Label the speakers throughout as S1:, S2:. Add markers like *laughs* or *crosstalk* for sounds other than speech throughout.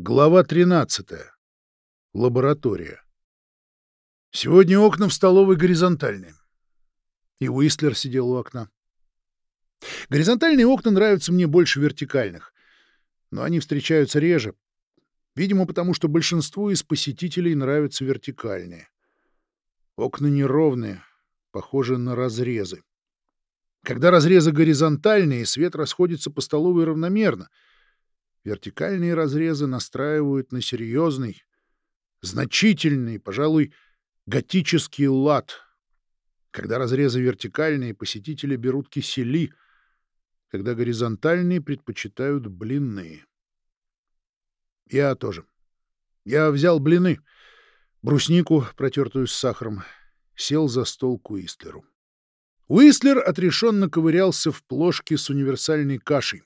S1: Глава 13. Лаборатория. Сегодня окна в столовой горизонтальные. И Уистлер сидел у окна. Горизонтальные окна нравятся мне больше вертикальных, но они встречаются реже. Видимо, потому что большинству из посетителей нравятся вертикальные. Окна неровные, похожи на разрезы. Когда разрезы горизонтальные, свет расходится по столовой равномерно. Вертикальные разрезы настраивают на серьезный, значительный, пожалуй, готический лад. Когда разрезы вертикальные, посетители берут кисели, когда горизонтальные предпочитают блины. Я тоже. Я взял блины, бруснику, протертую с сахаром, сел за стол к Уистлеру. Уистлер отрешенно ковырялся в плошке с универсальной кашей.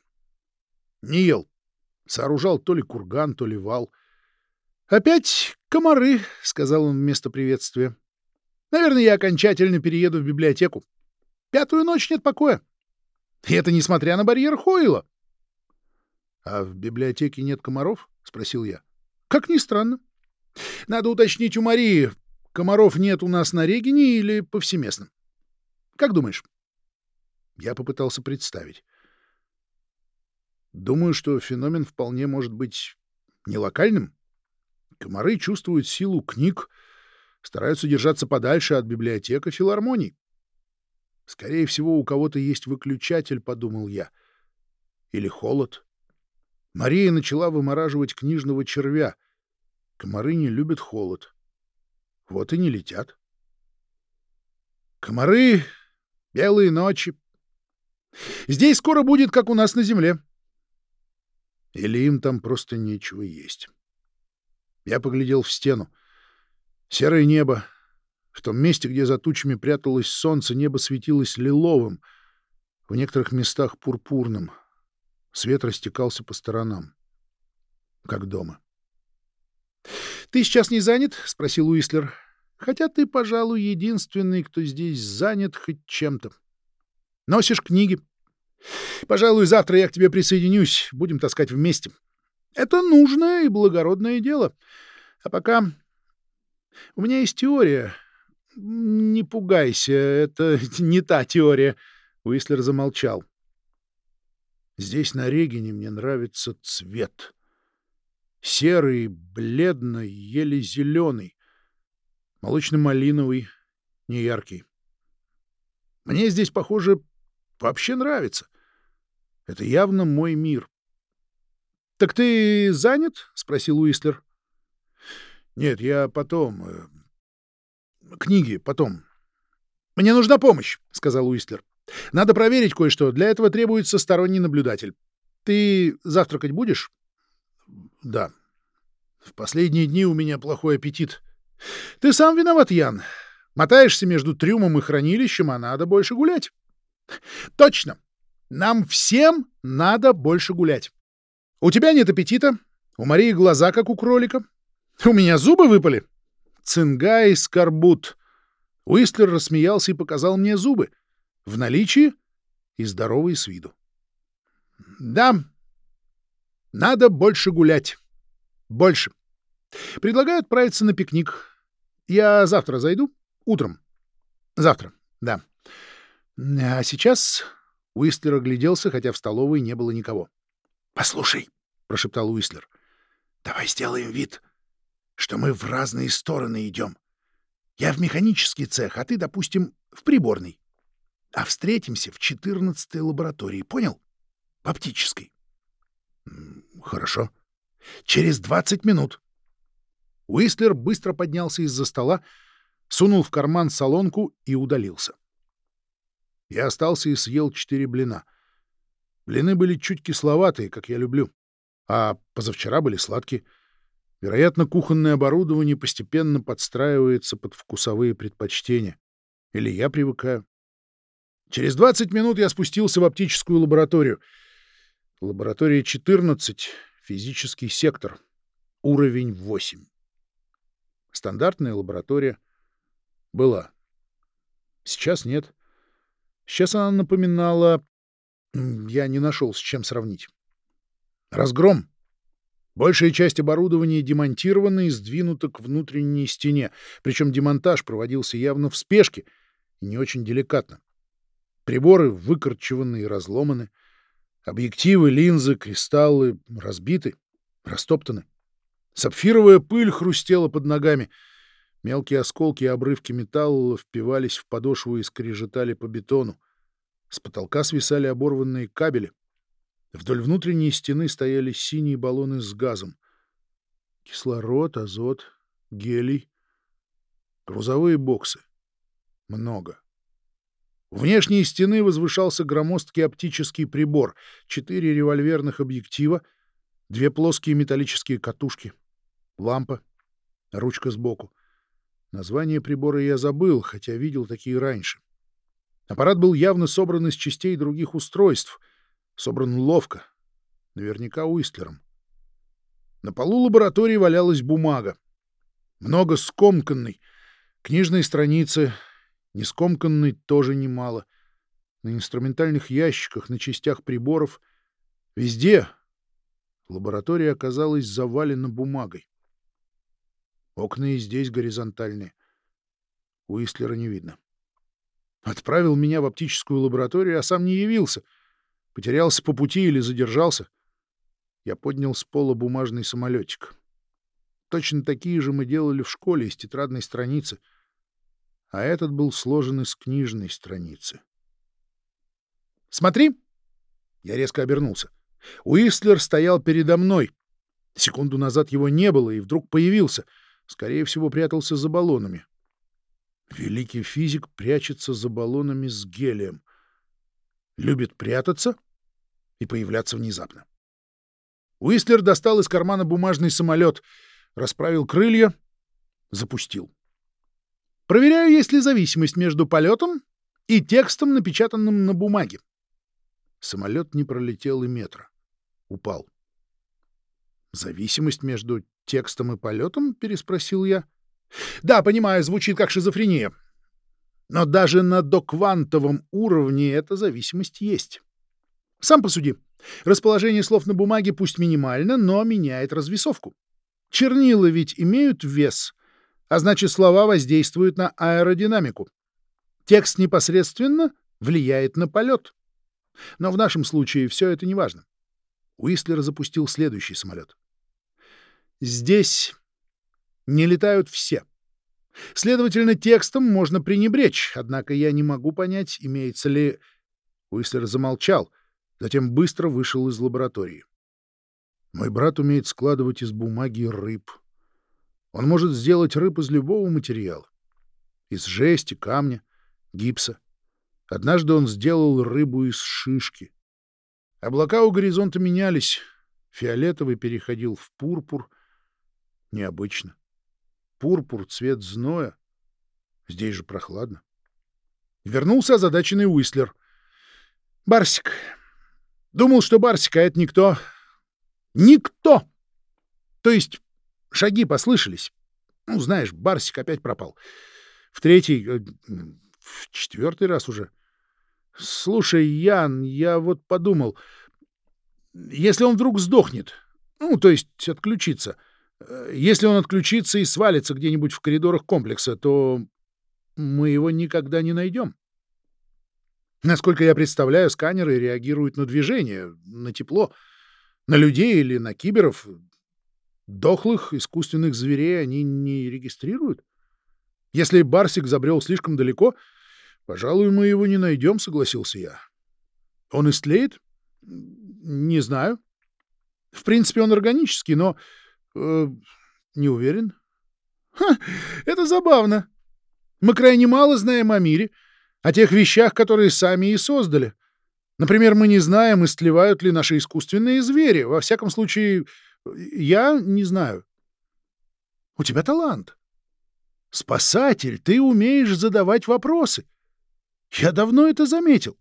S1: Не ел. Сооружал то ли курган, то ли вал. «Опять комары», — сказал он вместо приветствия. «Наверное, я окончательно перееду в библиотеку. Пятую ночь нет покоя. И это несмотря на барьер Хойла». «А в библиотеке нет комаров?» — спросил я. «Как ни странно. Надо уточнить у Марии, комаров нет у нас на Регине или повсеместно. Как думаешь?» Я попытался представить. Думаю, что феномен вполне может быть не локальным. Комары чувствуют силу книг, стараются держаться подальше от библиотек и филармоний. Скорее всего, у кого-то есть выключатель, подумал я. Или холод. Мария начала вымораживать книжного червя. Комары не любят холод. Вот и не летят. Комары, белые ночи. Здесь скоро будет, как у нас на земле. Или им там просто нечего есть. Я поглядел в стену. Серое небо. В том месте, где за тучами пряталось солнце, небо светилось лиловым, в некоторых местах пурпурным. Свет растекался по сторонам. Как дома. — Ты сейчас не занят? — спросил Уислер. — Хотя ты, пожалуй, единственный, кто здесь занят хоть чем-то. Носишь книги, Пожалуй, завтра я к тебе присоединюсь. Будем таскать вместе. Это нужное и благородное дело. А пока... У меня есть теория. Не пугайся, это *laughs* не та теория. Уислер замолчал. Здесь на Регине мне нравится цвет. Серый, бледный, еле зеленый. Молочно-малиновый, неяркий. Мне здесь, похоже, вообще нравится. Это явно мой мир. — Так ты занят? — спросил Уистлер. — Нет, я потом. Э, книги потом. — Мне нужна помощь, — сказал Уистлер. — Надо проверить кое-что. Для этого требуется сторонний наблюдатель. Ты завтракать будешь? — Да. В последние дни у меня плохой аппетит. — Ты сам виноват, Ян. Мотаешься между трюмом и хранилищем, а надо больше гулять. — Точно. Нам всем надо больше гулять. У тебя нет аппетита, у Марии глаза, как у кролика. У меня зубы выпали. Цингай скорбут. Уистлер рассмеялся и показал мне зубы. В наличии и здоровые с виду. Да, надо больше гулять. Больше. Предлагаю отправиться на пикник. Я завтра зайду? Утром. Завтра, да. А сейчас Уистлер огляделся, хотя в столовой не было никого. — Послушай, — прошептал Уистлер, — давай сделаем вид, что мы в разные стороны идем. Я в механический цех, а ты, допустим, в приборный. А встретимся в четырнадцатой лаборатории, понял? В оптической. — Хорошо. — Через двадцать минут. Уистлер быстро поднялся из-за стола, сунул в карман солонку и удалился. Я остался и съел четыре блина. Блины были чуть кисловатые, как я люблю, а позавчера были сладкие. Вероятно, кухонное оборудование постепенно подстраивается под вкусовые предпочтения. Или я привыкаю. Через 20 минут я спустился в оптическую лабораторию. Лаборатория 14, физический сектор, уровень 8. Стандартная лаборатория была. Сейчас нет. Сейчас она напоминала... Я не нашел, с чем сравнить. Разгром. Большая часть оборудования демонтирована и сдвинута к внутренней стене, причем демонтаж проводился явно в спешке и не очень деликатно. Приборы выкорчеваны и разломаны, объективы, линзы, кристаллы разбиты, растоптаны. Сапфировая пыль хрустела под ногами. Мелкие осколки и обрывки металла впивались в подошву и скрежетали по бетону. С потолка свисали оборванные кабели. Вдоль внутренней стены стояли синие баллоны с газом. Кислород, азот, гелий. Грузовые боксы. Много. У внешней стены возвышался громоздкий оптический прибор, четыре револьверных объектива, две плоские металлические катушки, лампа, ручка сбоку. Название прибора я забыл, хотя видел такие раньше. Аппарат был явно собран из частей других устройств — Собран ловко. Наверняка Уистлером. На полу лаборатории валялась бумага. Много скомканной. Книжные страницы. Не скомканной тоже немало. На инструментальных ящиках, на частях приборов. Везде. Лаборатория оказалась завалена бумагой. Окна и здесь горизонтальные. Уистлера не видно. Отправил меня в оптическую лабораторию, а сам не явился — Потерялся по пути или задержался? Я поднял с пола бумажный самолетик. Точно такие же мы делали в школе из тетрадной страницы. А этот был сложен из книжной страницы. «Смотри!» Я резко обернулся. Уистлер стоял передо мной. Секунду назад его не было, и вдруг появился. Скорее всего, прятался за баллонами. Великий физик прячется за баллонами с гелием любит прятаться и появляться внезапно. Уистлер достал из кармана бумажный самолет, расправил крылья, запустил. Проверяю, есть ли зависимость между полетом и текстом, напечатанным на бумаге. Самолет не пролетел и метра. Упал. «Зависимость между текстом и полетом?» — переспросил я. «Да, понимаю, звучит как шизофрения. Но даже на доквантовом уровне эта зависимость есть. Сам посуди. Расположение слов на бумаге пусть минимально, но меняет развесовку. Чернила ведь имеют вес, а значит слова воздействуют на аэродинамику. Текст непосредственно влияет на полет. Но в нашем случае все это не важно. Уистлер запустил следующий самолет. Здесь не летают все. Следовательно, текстом можно пренебречь, однако я не могу понять, имеется ли... Уислер замолчал, затем быстро вышел из лаборатории. Мой брат умеет складывать из бумаги рыб. Он может сделать рыб из любого материала. Из жести, камня, гипса. Однажды он сделал рыбу из шишки. Облака у горизонта менялись. Фиолетовый переходил в пурпур. Необычно пурпур, цвет зноя. Здесь же прохладно. Вернулся озадаченный Уистлер. Барсик. Думал, что Барсик, а это никто. Никто! То есть шаги послышались. Ну, знаешь, Барсик опять пропал. В третий, э, в четвертый раз уже. Слушай, Ян, я вот подумал, если он вдруг сдохнет, ну, то есть отключится, — если он отключится и свалится где-нибудь в коридорах комплекса, то мы его никогда не найдем. Насколько я представляю, сканеры реагируют на движение, на тепло, на людей или на киберов. Дохлых искусственных зверей они не регистрируют. Если Барсик забрел слишком далеко, пожалуй, мы его не найдем, согласился я. Он истлеет? Не знаю. В принципе, он органический, но Э, не уверен. Это забавно. Мы крайне мало знаем о мире, о тех вещах, которые сами и создали. Например, мы не знаем, истлевают ли наши искусственные звери. Во всяком случае, я не знаю. У тебя талант. Спасатель, ты умеешь задавать вопросы. Я давно это заметил.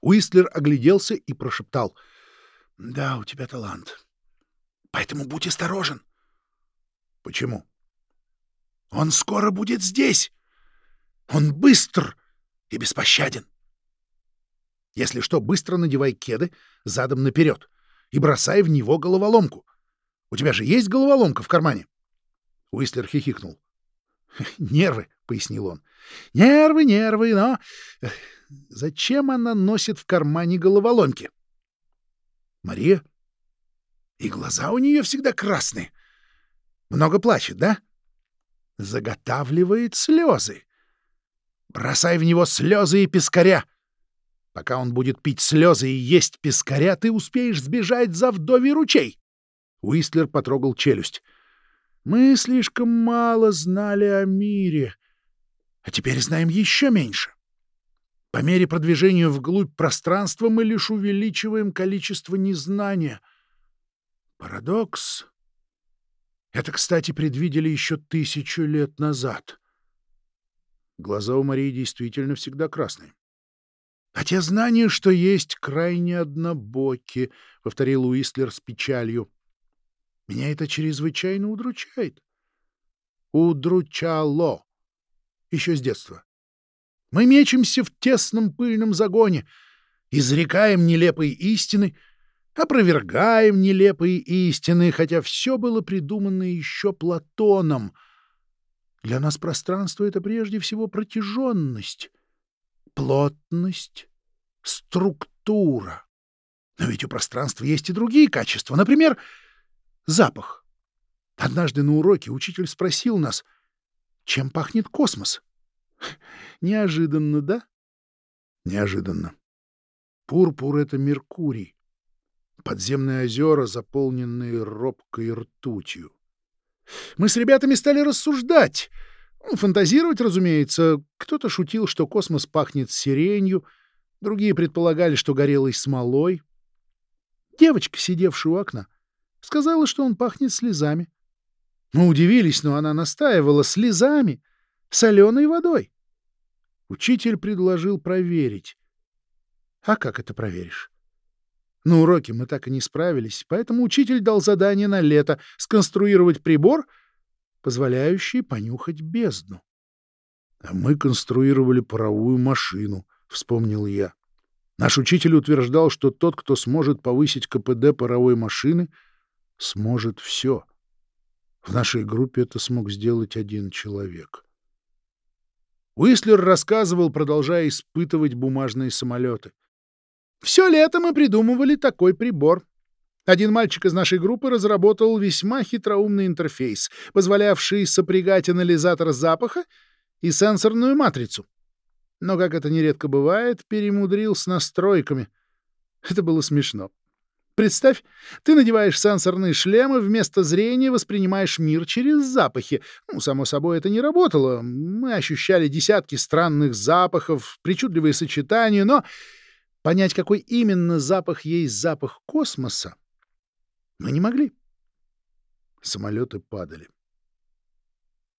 S1: Уистлер огляделся и прошептал. — Да, у тебя талант. Поэтому будь осторожен. Почему? Он скоро будет здесь. Он быстр и беспощаден. Если что, быстро надевай кеды задом наперед и бросай в него головоломку. У тебя же есть головоломка в кармане? Уистлер хихикнул. *laughs* «Нервы», — пояснил он. «Нервы, нервы, но... Зачем она носит в кармане головоломки?» «Мария? И глаза у нее всегда красные. Много плачет, да?» «Заготавливает слезы. Бросай в него слезы и пескаря. Пока он будет пить слезы и есть пескаря, ты успеешь сбежать за вдовий ручей». Уистлер потрогал челюсть. Мы слишком мало знали о мире, а теперь знаем еще меньше. По мере продвижения вглубь пространства мы лишь увеличиваем количество незнания. Парадокс. Это, кстати, предвидели еще тысячу лет назад. Глаза у Марии действительно всегда красные. «А те знания, что есть, крайне однобоки», — повторил Уистлер с печалью. Меня это чрезвычайно удручает. Удручало. Еще с детства. Мы мечемся в тесном пыльном загоне, изрекаем нелепые истины, опровергаем нелепые истины, хотя все было придумано еще Платоном. Для нас пространство — это прежде всего протяженность, плотность, структура. Но ведь у пространства есть и другие качества. Например, Запах. Однажды на уроке учитель спросил нас, чем пахнет космос. *laughs* Неожиданно, да? Неожиданно. Пурпур — это Меркурий. Подземные озера, заполненные робкой ртутью. Мы с ребятами стали рассуждать. Ну, фантазировать, разумеется. Кто-то шутил, что космос пахнет сиренью, другие предполагали, что горелой смолой. Девочка, сидевшая у окна, Сказала, что он пахнет слезами. Мы удивились, но она настаивала слезами, соленой водой. Учитель предложил проверить. А как это проверишь? На уроке мы так и не справились, поэтому учитель дал задание на лето сконструировать прибор, позволяющий понюхать бездну. — А мы конструировали паровую машину, — вспомнил я. Наш учитель утверждал, что тот, кто сможет повысить КПД паровой машины — сможет все. В нашей группе это смог сделать один человек. Уислер рассказывал, продолжая испытывать бумажные самолеты. «Все лето мы придумывали такой прибор. Один мальчик из нашей группы разработал весьма хитроумный интерфейс, позволявший сопрягать анализатор запаха и сенсорную матрицу. Но, как это нередко бывает, перемудрил с настройками. Это было смешно. Представь, ты надеваешь сенсорные шлемы, вместо зрения воспринимаешь мир через запахи. Ну, само собой, это не работало. Мы ощущали десятки странных запахов, причудливые сочетания, но понять, какой именно запах есть запах космоса, мы не могли. Самолеты падали.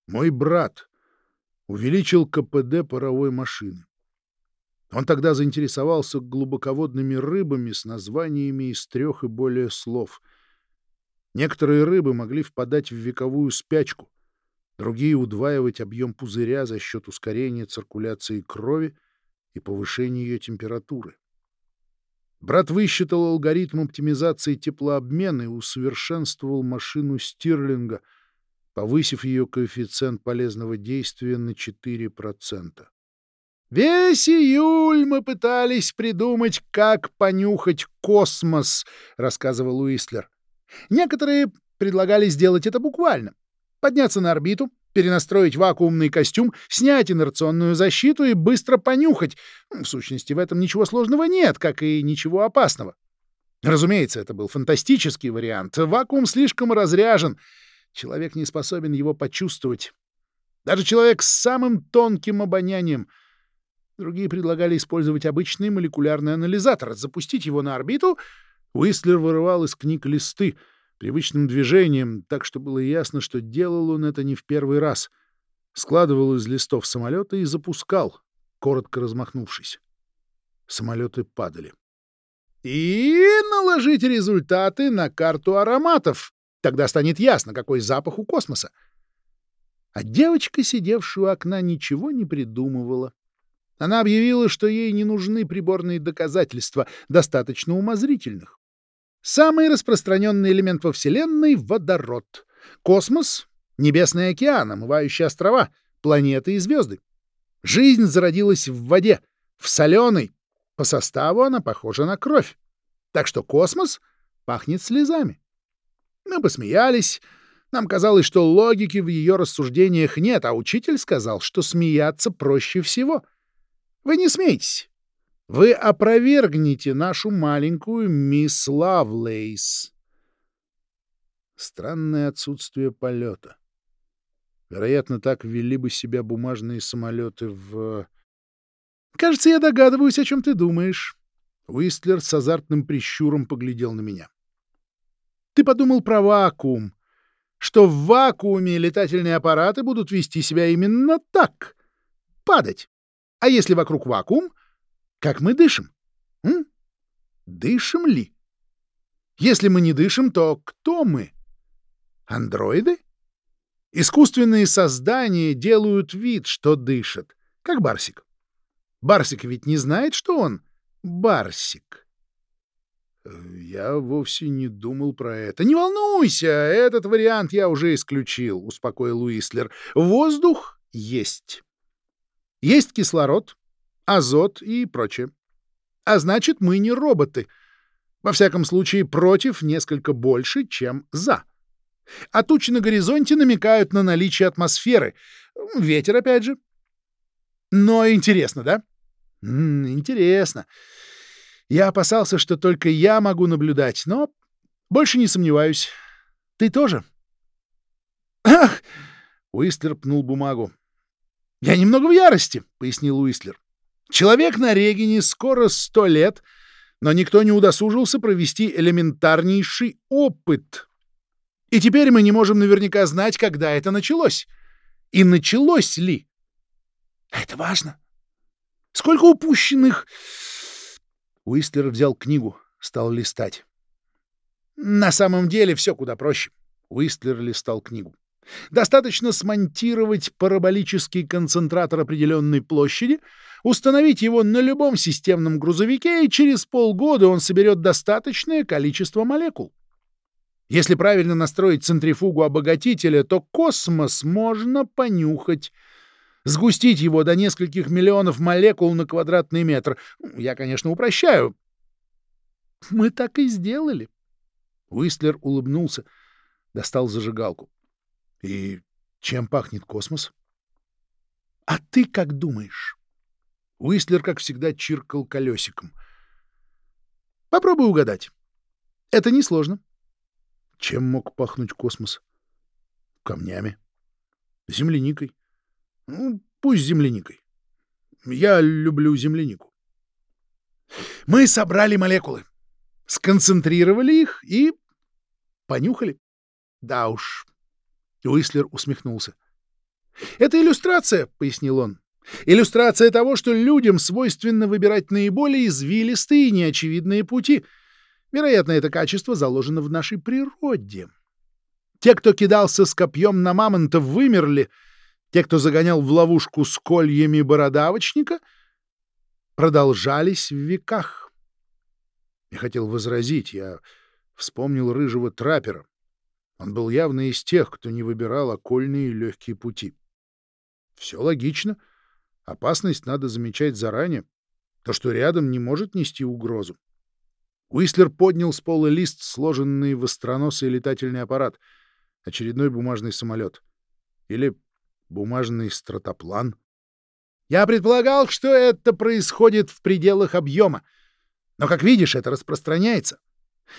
S1: Мой брат увеличил КПД паровой машины. Он тогда заинтересовался глубоководными рыбами с названиями из трех и более слов. Некоторые рыбы могли впадать в вековую спячку, другие — удваивать объем пузыря за счет ускорения циркуляции крови и повышения ее температуры. Брат высчитал алгоритм оптимизации теплообмена и усовершенствовал машину Стирлинга, повысив ее коэффициент полезного действия на 4%. Весь июль мы пытались придумать, как понюхать космос, рассказывал Уистлер. Некоторые предлагали сделать это буквально. Подняться на орбиту, перенастроить вакуумный костюм, снять инерционную защиту и быстро понюхать. В сущности, в этом ничего сложного нет, как и ничего опасного. Разумеется, это был фантастический вариант. Вакуум слишком разряжен. Человек не способен его почувствовать. Даже человек с самым тонким обонянием — Другие предлагали использовать обычный молекулярный анализатор, запустить его на орбиту. Уистлер вырывал из книг листы привычным движением, так что было ясно, что делал он это не в первый раз. Складывал из листов самолеты и запускал, коротко размахнувшись. Самолеты падали. И наложить результаты на карту ароматов. Тогда станет ясно, какой запах у космоса. А девочка, сидевшая у окна, ничего не придумывала. Она объявила, что ей не нужны приборные доказательства, достаточно умозрительных. Самый распространенный элемент во Вселенной — водород. Космос — небесный океан, омывающий острова, планеты и звезды. Жизнь зародилась в воде, в соленой. По составу она похожа на кровь. Так что космос пахнет слезами. Мы посмеялись. Нам казалось, что логики в ее рассуждениях нет, а учитель сказал, что смеяться проще всего. Вы не смейтесь. Вы опровергнете нашу маленькую мисс Лавлейс. Странное отсутствие полета. Вероятно, так вели бы себя бумажные самолеты в... Кажется, я догадываюсь, о чем ты думаешь. Уистлер с азартным прищуром поглядел на меня. Ты подумал про вакуум, что в вакууме летательные аппараты будут вести себя именно так — падать. А если вокруг вакуум, как мы дышим? М? Дышим ли? Если мы не дышим, то кто мы? Андроиды? Искусственные создания делают вид, что дышат, как Барсик. Барсик ведь не знает, что он Барсик. Я вовсе не думал про это. Не волнуйся, этот вариант я уже исключил, успокоил Уислер. Воздух есть. Есть кислород, азот и прочее. А значит, мы не роботы. Во всяком случае, против несколько больше, чем за. А тучи на горизонте намекают на наличие атмосферы. Ветер, опять же. Но интересно, да? М -м, интересно. Я опасался, что только я могу наблюдать, но больше не сомневаюсь. Ты тоже? Ах! Уистлер пнул бумагу. «Я немного в ярости», — пояснил Уистлер. «Человек на Регине скоро сто лет, но никто не удосужился провести элементарнейший опыт. И теперь мы не можем наверняка знать, когда это началось. И началось ли. Это важно. Сколько упущенных...» Уистлер взял книгу, стал листать. «На самом деле все куда проще». Уистлер листал книгу. Достаточно смонтировать параболический концентратор определенной площади, установить его на любом системном грузовике, и через полгода он соберет достаточное количество молекул. Если правильно настроить центрифугу обогатителя, то космос можно понюхать, сгустить его до нескольких миллионов молекул на квадратный метр. Я, конечно, упрощаю. Мы так и сделали. Уистлер улыбнулся, достал зажигалку. И чем пахнет космос? А ты как думаешь? Уистлер, как всегда, чиркал колесиком. Попробуй угадать. Это несложно. Чем мог пахнуть космос? Камнями. Земляникой. Ну, пусть земляникой. Я люблю землянику. Мы собрали молекулы, сконцентрировали их и понюхали. Да уж, Уислер усмехнулся. «Это иллюстрация», — пояснил он. «Иллюстрация того, что людям свойственно выбирать наиболее извилистые и неочевидные пути. Вероятно, это качество заложено в нашей природе. Те, кто кидался с копьем на мамонта, вымерли. Те, кто загонял в ловушку с кольями бородавочника, продолжались в веках. Я хотел возразить, я вспомнил рыжего траппера. Он был явно из тех, кто не выбирал окольные легкие пути. Все логично. Опасность надо замечать заранее. То, что рядом, не может нести угрозу. Уислер поднял с пола лист, сложенный в остроносый летательный аппарат. Очередной бумажный самолет. Или бумажный стратоплан. Я предполагал, что это происходит в пределах объема. Но, как видишь, это распространяется.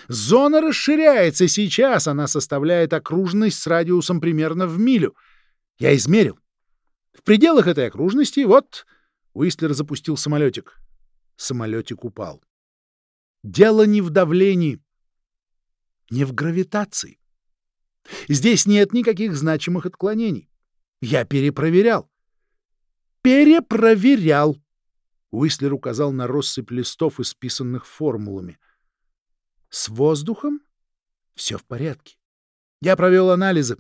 S1: Зона расширяется, сейчас она составляет окружность с радиусом примерно в милю. Я измерил. В пределах этой окружности вот... Уистлер запустил самолетик. Самолетик упал. Дело не в давлении, не в гравитации. Здесь нет никаких значимых отклонений. Я перепроверял. Перепроверял. Уистлер указал на россыпь листов, исписанных формулами. С воздухом все в порядке. Я провел анализы.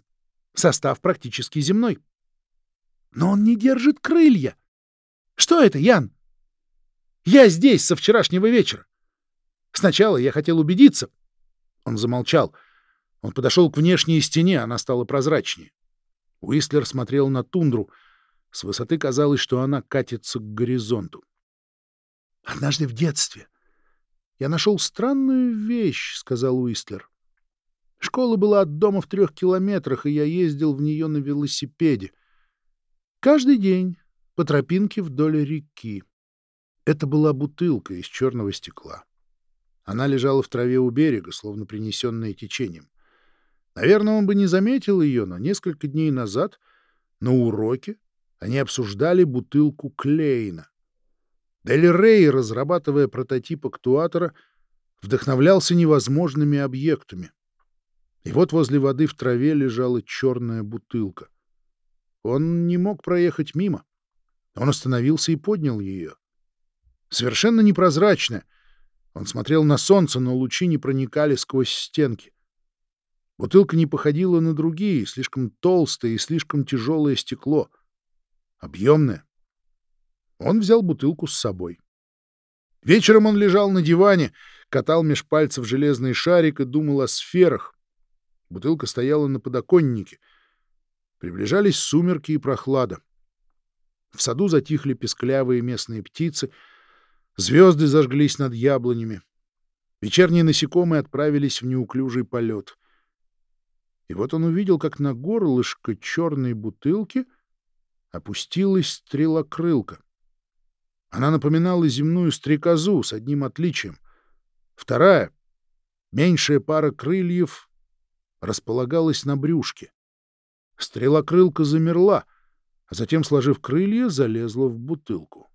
S1: Состав практически земной. Но он не держит крылья. Что это, Ян? Я здесь со вчерашнего вечера. Сначала я хотел убедиться. Он замолчал. Он подошел к внешней стене, она стала прозрачнее. Уистлер смотрел на тундру. С высоты казалось, что она катится к горизонту. «Однажды в детстве я нашел странную вещь», — сказал Уистлер. «Школа была от дома в трех километрах, и я ездил в нее на велосипеде. Каждый день по тропинке вдоль реки. Это была бутылка из черного стекла. Она лежала в траве у берега, словно принесенная течением. Наверное, он бы не заметил ее, но несколько дней назад на уроке они обсуждали бутылку Клейна. Дель Рей, разрабатывая прототип актуатора, вдохновлялся невозможными объектами. И вот возле воды в траве лежала черная бутылка. Он не мог проехать мимо. Он остановился и поднял ее. Совершенно непрозрачная, он смотрел на солнце, но лучи не проникали сквозь стенки. Бутылка не походила на другие, слишком толстое и слишком тяжелое стекло. Объемное. Он взял бутылку с собой. Вечером он лежал на диване, катал меж пальцев железный шарик и думал о сферах. Бутылка стояла на подоконнике. Приближались сумерки и прохлада. В саду затихли песклявые местные птицы — Звезды зажглись над яблонями. Вечерние насекомые отправились в неуклюжий полет. И вот он увидел, как на горлышко черной бутылки опустилась стрелокрылка. Она напоминала земную стрекозу с одним отличием. Вторая, меньшая пара крыльев, располагалась на брюшке. Стрелокрылка замерла, а затем, сложив крылья, залезла в бутылку.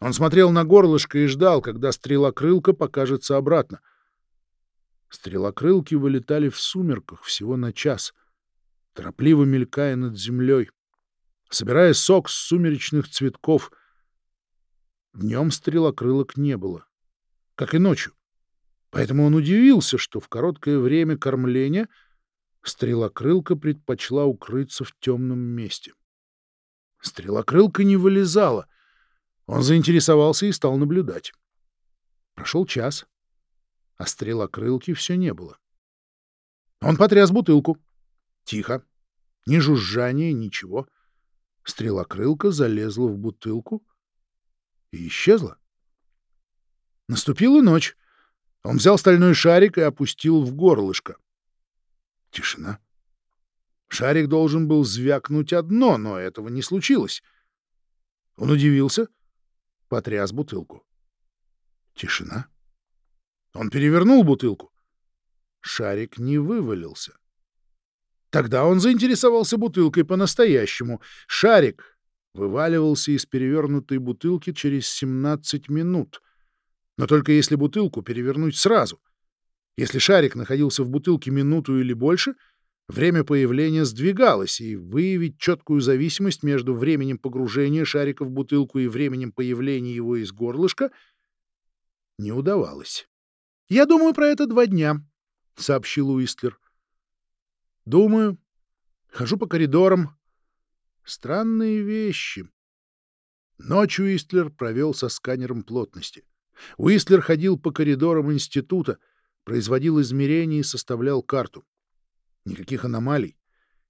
S1: Он смотрел на горлышко и ждал, когда стрелокрылка покажется обратно. Стрелокрылки вылетали в сумерках всего на час, торопливо мелькая над землей, собирая сок с сумеречных цветков. Днем стрелокрылок не было, как и ночью. Поэтому он удивился, что в короткое время кормления стрелокрылка предпочла укрыться в темном месте. Стрелокрылка не вылезала — он заинтересовался и стал наблюдать. Прошел час, а стрелокрылки все не было. Он потряс бутылку. Тихо. Ни жужжания, ничего. Стрелокрылка залезла в бутылку и исчезла. Наступила ночь. Он взял стальной шарик и опустил в горлышко. Тишина. Шарик должен был звякнуть одно, но этого не случилось. Он удивился — потряс бутылку. Тишина. Он перевернул бутылку. Шарик не вывалился. Тогда он заинтересовался бутылкой по-настоящему. Шарик вываливался из перевернутой бутылки через 17 минут. Но только если бутылку перевернуть сразу. Если шарик находился в бутылке минуту или больше — Время появления сдвигалось, и выявить четкую зависимость между временем погружения шарика в бутылку и временем появления его из горлышка не удавалось. — Я думаю про это два дня, — сообщил Уистлер. — Думаю. Хожу по коридорам. Странные вещи. Ночь Уистлер провел со сканером плотности. Уистлер ходил по коридорам института, производил измерения и составлял карту. Никаких аномалий.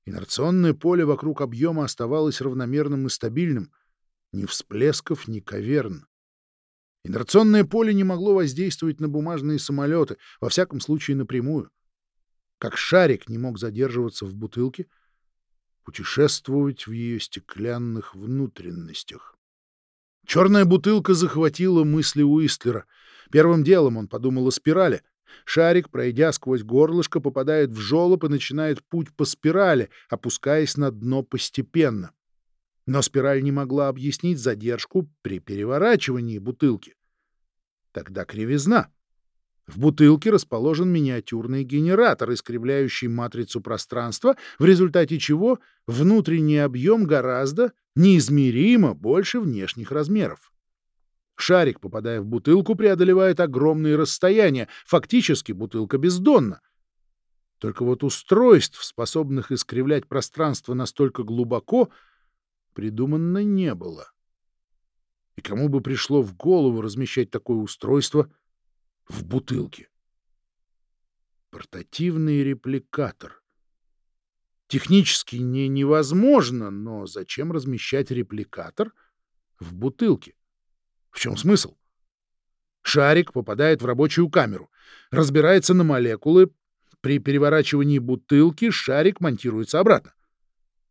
S1: Инерционное поле вокруг объема оставалось равномерным и стабильным. Ни всплесков, ни каверн. Инерционное поле не могло воздействовать на бумажные самолеты, во всяком случае напрямую. Как шарик не мог задерживаться в бутылке, путешествовать в ее стеклянных внутренностях. Черная бутылка захватила мысли Уистлера. Первым делом он подумал о спирали — Шарик, пройдя сквозь горлышко, попадает в желоб и начинает путь по спирали, опускаясь на дно постепенно. Но спираль не могла объяснить задержку при переворачивании бутылки. Тогда кривизна. В бутылке расположен миниатюрный генератор, искривляющий матрицу пространства, в результате чего внутренний объем гораздо неизмеримо больше внешних размеров. Шарик, попадая в бутылку, преодолевает огромные расстояния. Фактически бутылка бездонна. Только вот устройств, способных искривлять пространство настолько глубоко, придумано не было. И кому бы пришло в голову размещать такое устройство в бутылке? Портативный репликатор. Технически не невозможно, но зачем размещать репликатор в бутылке? В чем смысл? Шарик попадает в рабочую камеру, разбирается на молекулы. При переворачивании бутылки шарик монтируется обратно.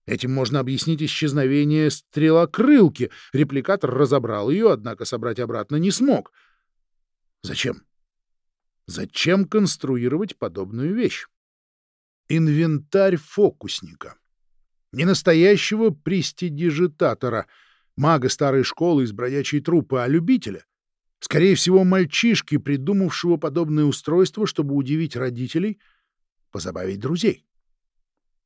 S1: Этим можно объяснить исчезновение стрелокрылки. Репликатор разобрал ее, однако собрать обратно не смог. Зачем? Зачем конструировать подобную вещь? Инвентарь фокусника. Не настоящего престидижитатора, мага старой школы из бродячей трупы, а любителя. Скорее всего, мальчишки, придумавшего подобное устройство, чтобы удивить родителей, позабавить друзей.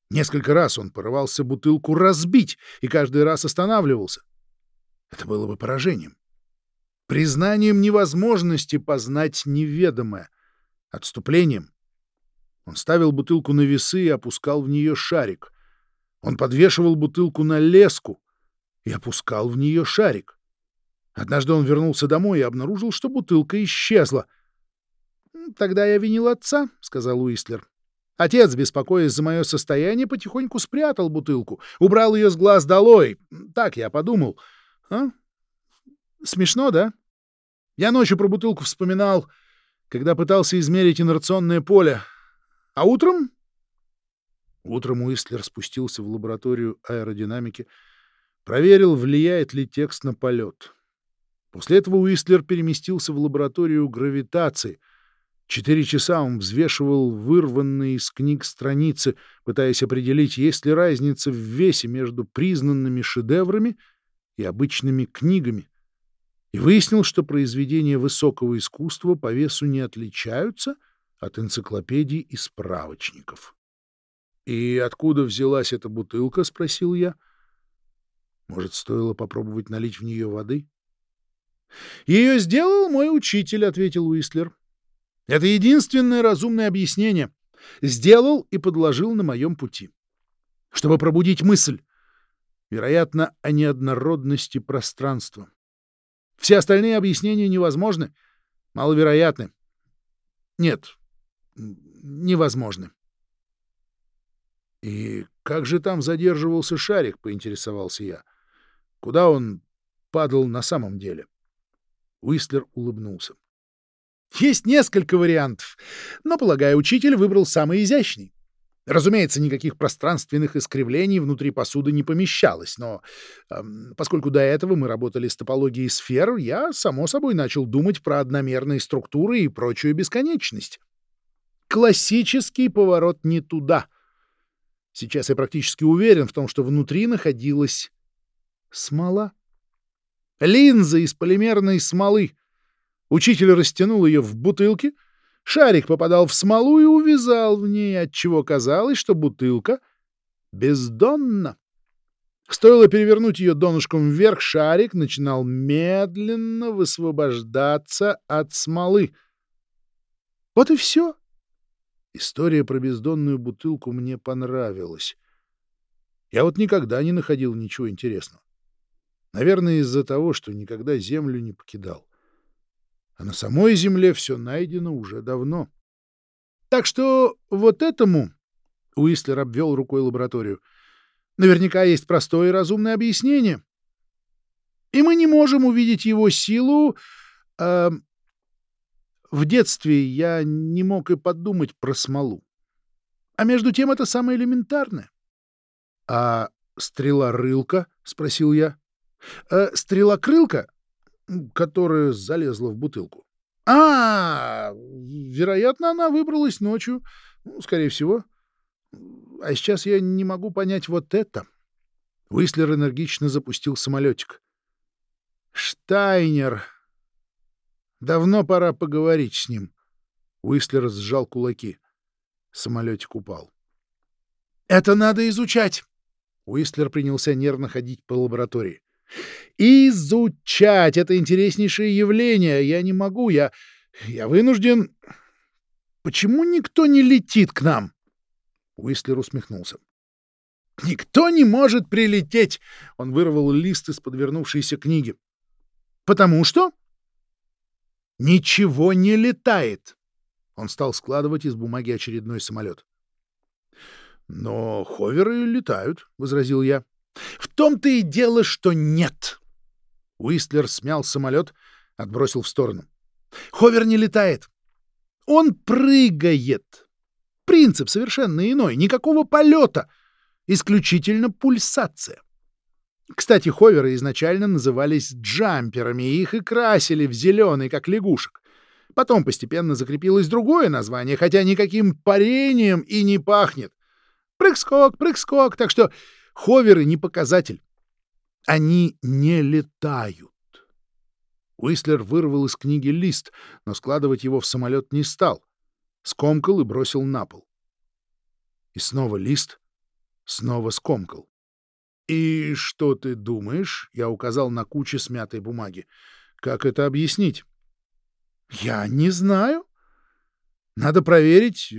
S1: Несколько раз он порывался бутылку разбить и каждый раз останавливался. Это было бы поражением. Признанием невозможности познать неведомое. Отступлением. Он ставил бутылку на весы и опускал в нее шарик. Он подвешивал бутылку на леску и опускал в нее шарик. Однажды он вернулся домой и обнаружил, что бутылка исчезла. «Тогда я винил отца», — сказал Уистлер. Отец, беспокоясь за мое состояние, потихоньку спрятал бутылку, убрал ее с глаз долой. Так я подумал. А? Смешно, да? Я ночью про бутылку вспоминал, когда пытался измерить инерционное поле. А утром... Утром Уистлер спустился в лабораторию аэродинамики, проверил, влияет ли текст на полет. После этого Уистлер переместился в лабораторию гравитации — Четыре часа он взвешивал вырванные из книг страницы, пытаясь определить, есть ли разница в весе между признанными шедеврами и обычными книгами, и выяснил, что произведения высокого искусства по весу не отличаются от энциклопедий и справочников. «И откуда взялась эта бутылка?» — спросил я. «Может, стоило попробовать налить в нее воды?» «Ее сделал мой учитель», — ответил Уистлер. Это единственное разумное объяснение. Сделал и подложил на моем пути. Чтобы пробудить мысль, вероятно, о неоднородности пространства. Все остальные объяснения невозможны, маловероятны. Нет, невозможны. «И как же там задерживался шарик?» — поинтересовался я. «Куда он падал на самом деле?» Уистлер улыбнулся. Есть несколько вариантов, но, полагаю, учитель выбрал самый изящный. Разумеется, никаких пространственных искривлений внутри посуды не помещалось, но э, поскольку до этого мы работали с топологией сфер, я, само собой, начал думать про одномерные структуры и прочую бесконечность. Классический поворот не туда. Сейчас я практически уверен в том, что внутри находилась смола. Линза из полимерной смолы — Учитель растянул ее в бутылке, шарик попадал в смолу и увязал в ней, отчего казалось, что бутылка бездонна. Стоило перевернуть ее донышком вверх, шарик начинал медленно высвобождаться от смолы. Вот и все. История про бездонную бутылку мне понравилась. Я вот никогда не находил ничего интересного. Наверное, из-за того, что никогда землю не покидал а на самой Земле все найдено уже давно. Так что вот этому, — Уистлер обвел рукой лабораторию, — наверняка есть простое и разумное объяснение. И мы не можем увидеть его силу... Э, в детстве я не мог и подумать про смолу. А между тем это самое элементарное. — А стрела-рылка? — спросил я. «Э, — Стрела-крылка которая залезла в бутылку. А, вероятно, она выбралась ночью. Ну, скорее всего. А сейчас я не могу понять вот это. Уислер энергично запустил самолетик. Штайнер. Давно пора поговорить с ним. Уислер сжал кулаки. Самолетик упал. «Это надо изучать!» Уистлер принялся нервно ходить по лаборатории. Изучать это интереснейшее явление я не могу, я... я вынужден... Почему никто не летит к нам? Уистлер усмехнулся. «Никто не может прилететь!» Он вырвал лист из подвернувшейся книги. «Потому что?» «Ничего не летает!» Он стал складывать из бумаги очередной самолет. «Но ховеры летают», — возразил я. «В том-то и дело, что нет». Уистлер смял самолет, отбросил в сторону. «Ховер не летает. Он прыгает. Принцип совершенно иной. Никакого полета. Исключительно пульсация. Кстати, ховеры изначально назывались джамперами, и их и красили в зеленый, как лягушек. Потом постепенно закрепилось другое название, хотя никаким парением и не пахнет. Прыг-скок, прыг-скок, так что ховеры не показатель. Они не летают. Уистлер вырвал из книги лист, но складывать его в самолет не стал. Скомкал и бросил на пол. И снова лист, снова скомкал. «И что ты думаешь?» — я указал на кучу смятой бумаги. «Как это объяснить?» «Я не знаю. Надо проверить,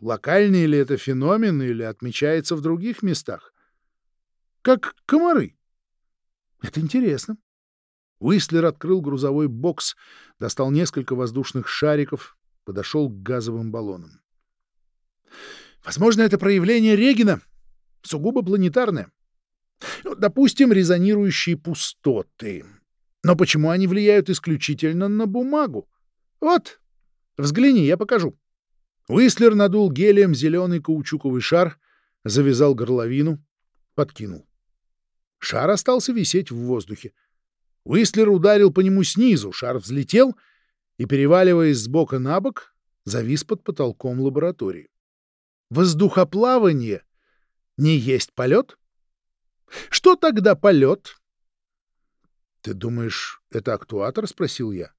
S1: локальный ли это феномен или отмечается в других местах. Как комары. Это интересно». Уистлер открыл грузовой бокс, достал несколько воздушных шариков, подошел к газовым баллонам. «Возможно, это проявление Регина, сугубо планетарное. Ну, допустим, резонирующие пустоты. Но почему они влияют исключительно на бумагу? Вот, взгляни, я покажу. Уистлер надул гелием зеленый каучуковый шар, завязал горловину, подкинул. Шар остался висеть в воздухе. Уистлер ударил по нему снизу, шар взлетел и, переваливаясь с бока на бок, завис под потолком лаборатории. Воздухоплавание не есть полет? Что тогда полет? — Ты думаешь, это актуатор? — спросил я.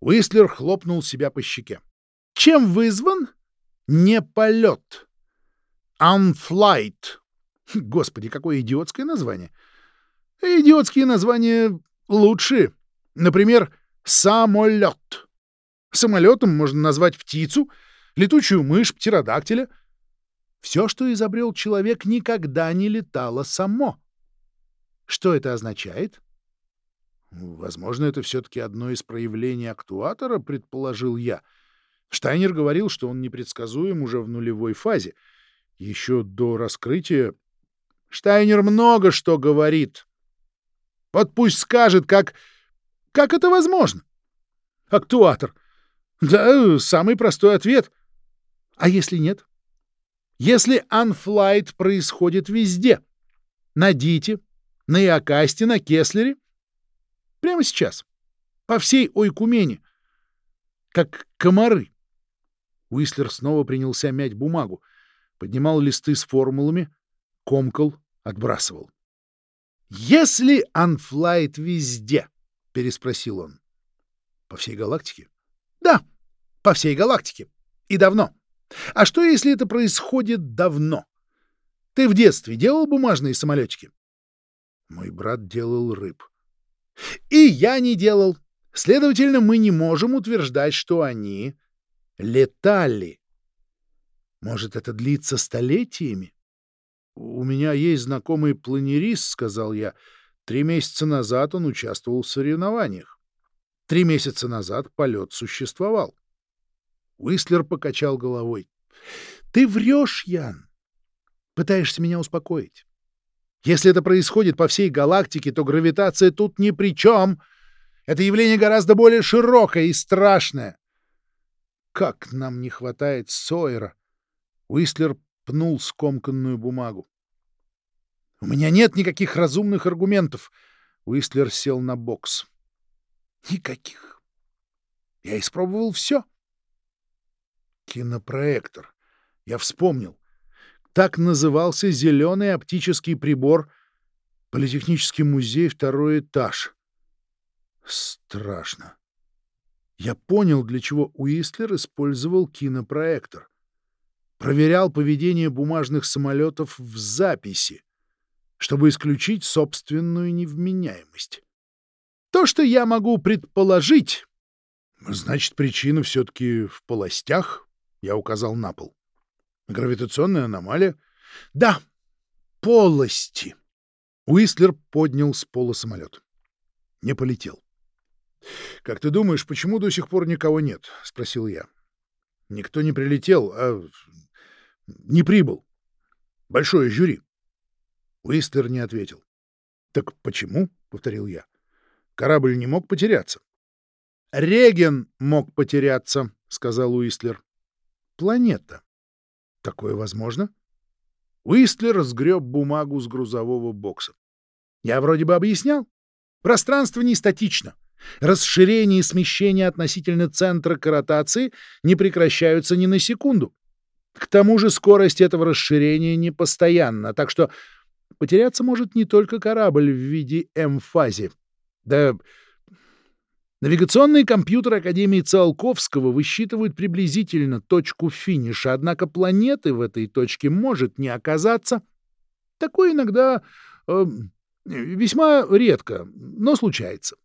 S1: Уистлер хлопнул себя по щеке. — Чем вызван? Не полет. Unflight. *laughs* Господи, какое идиотское название. Идиотские названия лучшие. Например, самолет. Самолетом можно назвать птицу, летучую мышь, птеродактиля — все, что изобрел человек, никогда не летало само. Что это означает? Возможно, это все-таки одно из проявлений актуатора, предположил я. Штайнер говорил, что он непредсказуем уже в нулевой фазе. Еще до раскрытия... Штайнер много что говорит. Вот пусть скажет, как... Как это возможно? Актуатор. Да, самый простой ответ. А если нет? Если анфлайт происходит везде, на Дите, на Иокасте, на Кеслере, прямо сейчас, по всей Ойкумене, как комары. Уислер снова принялся мять бумагу, поднимал листы с формулами, комкал, отбрасывал. «Если анфлайт везде?» — переспросил он. «По всей галактике?» «Да, по всей галактике. И давно. А что, если это происходит давно? Ты в детстве делал бумажные самолетики? Мой брат делал рыб. И я не делал. Следовательно, мы не можем утверждать, что они летали. Может, это длится столетиями? У меня есть знакомый планерист, сказал я. Три месяца назад он участвовал в соревнованиях. Три месяца назад полет существовал. Уистлер покачал головой. — Ты врешь, Ян. Пытаешься меня успокоить. Если это происходит по всей галактике, то гравитация тут ни при чем. Это явление гораздо более широкое и страшное. Как нам не хватает Сойера! Уистлер пнул скомканную бумагу. — У меня нет никаких разумных аргументов. Уистлер сел на бокс. — Никаких. Я испробовал все. — Кинопроектор. Я вспомнил. Так назывался зеленый оптический прибор. Политехнический музей, второй этаж. Страшно. Я понял, для чего Уистлер использовал кинопроектор. Проверял поведение бумажных самолетов в записи, чтобы исключить собственную невменяемость. То, что я могу предположить... Значит, причина все-таки в полостях, я указал на пол. Гравитационная аномалия? Да, полости. Уистлер поднял с пола самолет. Не полетел. «Как ты думаешь, почему до сих пор никого нет?» — спросил я. Никто не прилетел, а не прибыл. Большое жюри. Уистлер не ответил. — Так почему? — повторил я. — Корабль не мог потеряться. — Реген мог потеряться, — сказал Уистлер. — Планета. — Такое возможно? Уистлер сгреб бумагу с грузового бокса. — Я вроде бы объяснял. Пространство не статично. Расширение и смещение относительно центра корротации не прекращаются ни на секунду. К тому же скорость этого расширения не постоянна, так что потеряться может не только корабль в виде М-фазе. Да навигационные компьютеры Академии Циолковского высчитывают приблизительно точку финиша, однако планеты в этой точке может не оказаться. Такое иногда э, весьма редко, но случается.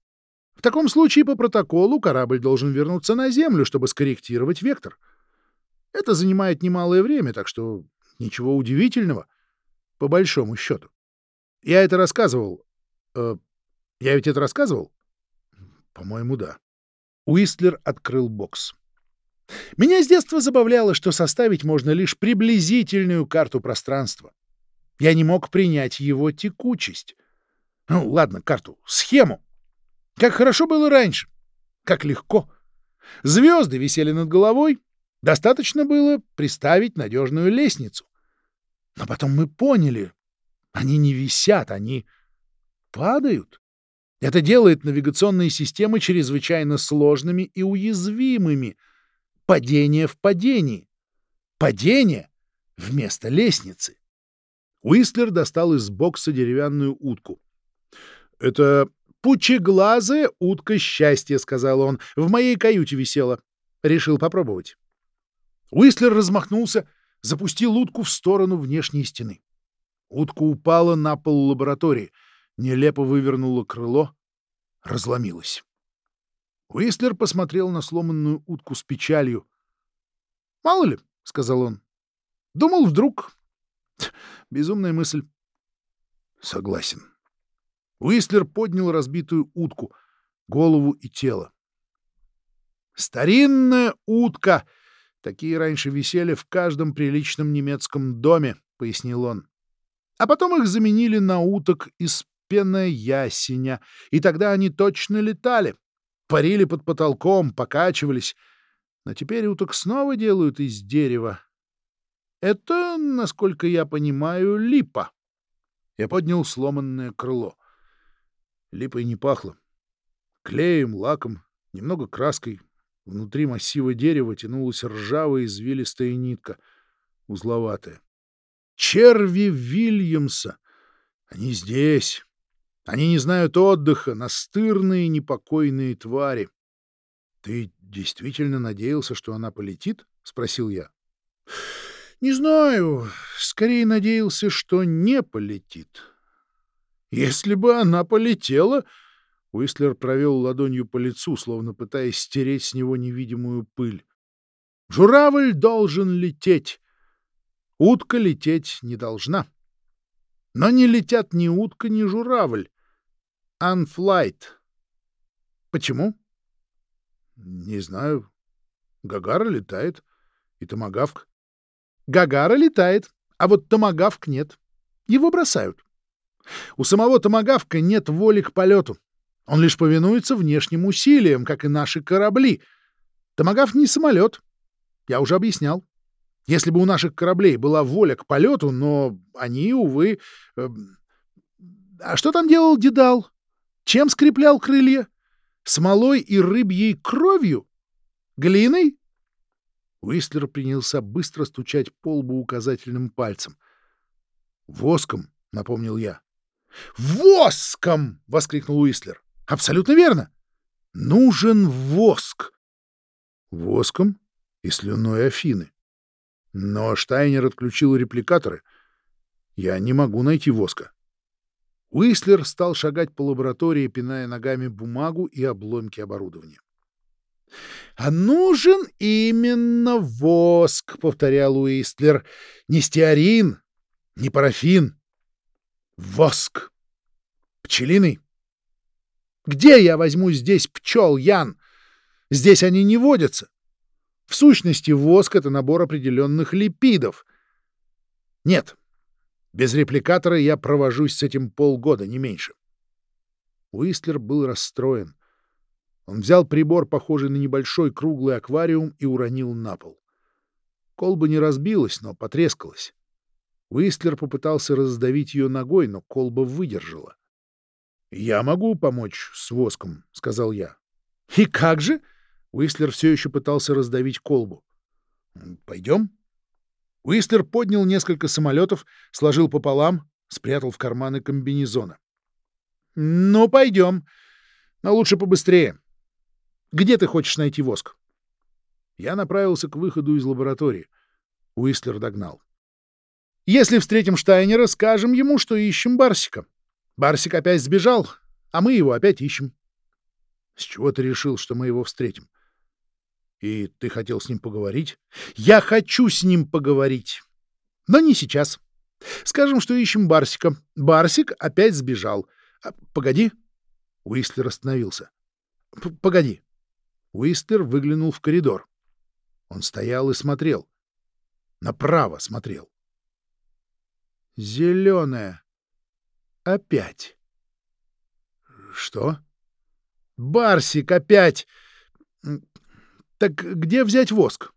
S1: В таком случае по протоколу корабль должен вернуться на Землю, чтобы скорректировать вектор. Это занимает немалое время, так что ничего удивительного, по большому счету. Я это рассказывал. Э, я ведь это рассказывал? По-моему, да. Уистлер открыл бокс. Меня с детства забавляло, что составить можно лишь приблизительную карту пространства. Я не мог принять его текучесть. Ну, ладно, карту, схему. Как хорошо было раньше. Как легко. Звезды висели над головой. Достаточно было приставить надежную лестницу. Но потом мы поняли, они не висят, они падают. Это делает навигационные системы чрезвычайно сложными и уязвимыми. Падение в падении. Падение вместо лестницы. Уистлер достал из бокса деревянную утку. — Это «Пучеглазая утка счастья», — сказал он. «В моей каюте висела. Решил попробовать». Уистлер размахнулся, запустил утку в сторону внешней стены. Утка упала на пол лаборатории, нелепо вывернула крыло, разломилась. Уистлер посмотрел на сломанную утку с печалью. «Мало ли», — сказал он. «Думал, вдруг...» Безумная мысль. «Согласен», Уистлер поднял разбитую утку, голову и тело. «Старинная утка!» Такие раньше висели в каждом приличном немецком доме, — пояснил он. А потом их заменили на уток из пена ясеня, и тогда они точно летали, парили под потолком, покачивались. Но теперь уток снова делают из дерева. Это, насколько я понимаю, липа. Я поднял сломанное крыло. Липой не пахло. Клеем, лаком, немного краской. Внутри массива дерева тянулась ржавая извилистая нитка, узловатая. Черви Вильямса! Они здесь. Они не знают отдыха, настырные, непокойные твари. — Ты действительно надеялся, что она полетит? — спросил я. — Не знаю. Скорее надеялся, что не полетит. Если бы она полетела... Уистлер провел ладонью по лицу, словно пытаясь стереть с него невидимую пыль. Журавль должен лететь. Утка лететь не должна. Но не летят ни утка, ни журавль. Unflight. Почему? Не знаю. Гагара летает. И томагавк. Гагара летает, а вот томагавк нет. Его бросают. У самого томагавка нет воли к полету. Он лишь повинуется внешним усилиям, как и наши корабли. Томагавк не самолет. Я уже объяснял. Если бы у наших кораблей была воля к полету, но они, увы... Э... А что там делал Дедал? Чем скреплял крылья? Смолой и рыбьей кровью? Глиной? Уистлер принялся быстро стучать по лбу указательным пальцем. «Воском», — напомнил я. «Воском!» — воскликнул Уистлер. «Абсолютно верно. Нужен воск». «Воском и слюной Афины». Но Штайнер отключил репликаторы. Я не могу найти воска. Уистлер стал шагать по лаборатории, пиная ногами бумагу и обломки оборудования. «А нужен именно воск», — повторял Уистлер. «Не стеарин, не парафин, Воск. Пчелиный. Где я возьму здесь пчел, Ян? Здесь они не водятся. В сущности, воск — это набор определенных липидов. Нет, без репликатора я провожусь с этим полгода, не меньше. Уистлер был расстроен. Он взял прибор, похожий на небольшой круглый аквариум, и уронил на пол. Колба не разбилась, но потрескалась. Уистлер попытался раздавить ее ногой, но колба выдержала. — Я могу помочь с воском, — сказал я. — И как же? Уистлер все еще пытался раздавить колбу. — Пойдем? Уистлер поднял несколько самолетов, сложил пополам, спрятал в карманы комбинезона. — Ну, пойдем. Но лучше побыстрее. Где ты хочешь найти воск? Я направился к выходу из лаборатории. Уистлер догнал. — Если встретим Штайнера, скажем ему, что ищем Барсика. Барсик опять сбежал, а мы его опять ищем. — С чего ты решил, что мы его встретим? — И ты хотел с ним поговорить? — Я хочу с ним поговорить. Но не сейчас. Скажем, что ищем Барсика. Барсик опять сбежал. А, погоди. Уистлер остановился. — Погоди. Уистлер выглянул в коридор. Он стоял и смотрел. Направо смотрел. Зеленая. Опять. Что? Барсик опять. Так где взять воск?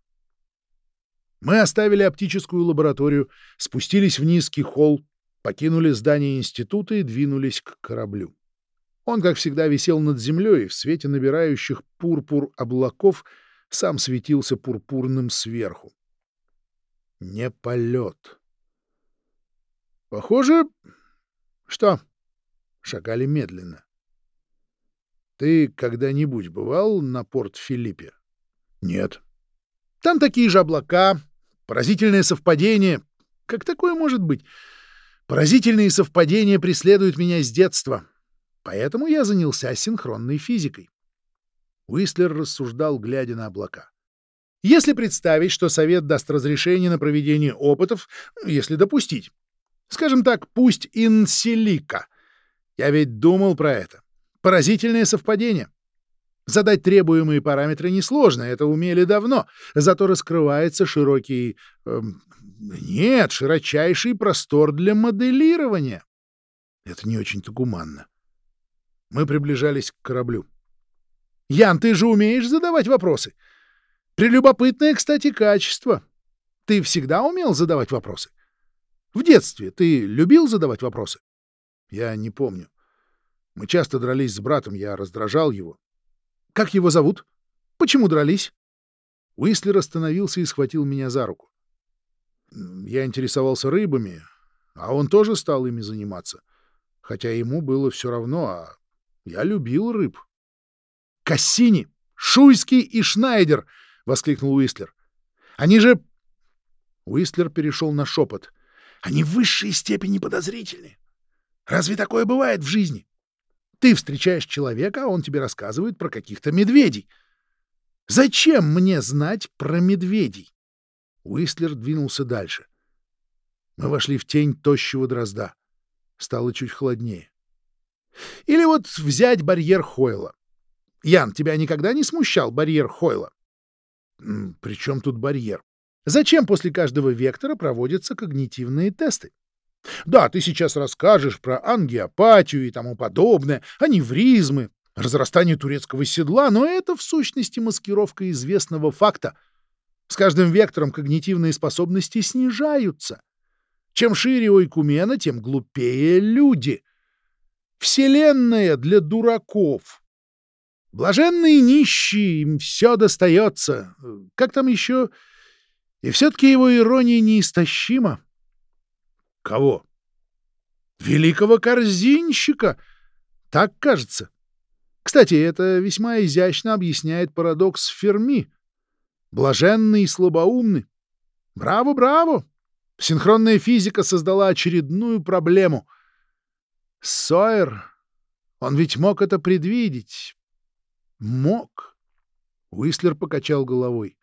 S1: Мы оставили оптическую лабораторию, спустились в низкий холл, покинули здание института и двинулись к кораблю. Он, как всегда, висел над землей, и в свете набирающих пурпур облаков сам светился пурпурным сверху. Не полет. Похоже, что шагали медленно. Ты когда-нибудь бывал на порт Филиппе? Нет. Там такие же облака, поразительное совпадение. Как такое может быть? Поразительные совпадения преследуют меня с детства. Поэтому я занялся синхронной физикой. Уистлер рассуждал, глядя на облака. Если представить, что Совет даст разрешение на проведение опытов, если допустить, скажем так, пусть инсилика. Я ведь думал про это. Поразительное совпадение. Задать требуемые параметры несложно, это умели давно, зато раскрывается широкий... Эм, нет, широчайший простор для моделирования. Это не очень-то гуманно. Мы приближались к кораблю. «Ян, ты же умеешь задавать вопросы?» Прелюбопытное, кстати, качество. Ты всегда умел задавать вопросы? В детстве ты любил задавать вопросы? Я не помню. Мы часто дрались с братом, я раздражал его. Как его зовут? Почему дрались? Уислер остановился и схватил меня за руку. Я интересовался рыбами, а он тоже стал ими заниматься. Хотя ему было все равно, а я любил рыб. Кассини, Шуйский и Шнайдер — воскликнул Уистлер. «Они же...» Уистлер перешел на шепот. «Они в высшей степени подозрительны. Разве такое бывает в жизни? Ты встречаешь человека, а он тебе рассказывает про каких-то медведей. Зачем мне знать про медведей?» Уистлер двинулся дальше. Мы вошли в тень тощего дрозда. Стало чуть холоднее. Или вот взять барьер Хойла. Ян, тебя никогда не смущал барьер Хойла? При чем тут барьер? Зачем после каждого вектора проводятся когнитивные тесты? Да, ты сейчас расскажешь про ангиопатию и тому подобное, аневризмы, разрастание турецкого седла, но это в сущности маскировка известного факта. С каждым вектором когнитивные способности снижаются. Чем шире ойкумена, тем глупее люди. Вселенная для дураков. Блаженные нищие, им все достается. Как там еще? И все-таки его ирония неистощима. Кого? Великого корзинщика. Так кажется. Кстати, это весьма изящно объясняет парадокс Ферми. Блаженный и слабоумный. Браво, браво! Синхронная физика создала очередную проблему. Сойер, он ведь мог это предвидеть, Мог. Уистлер покачал головой.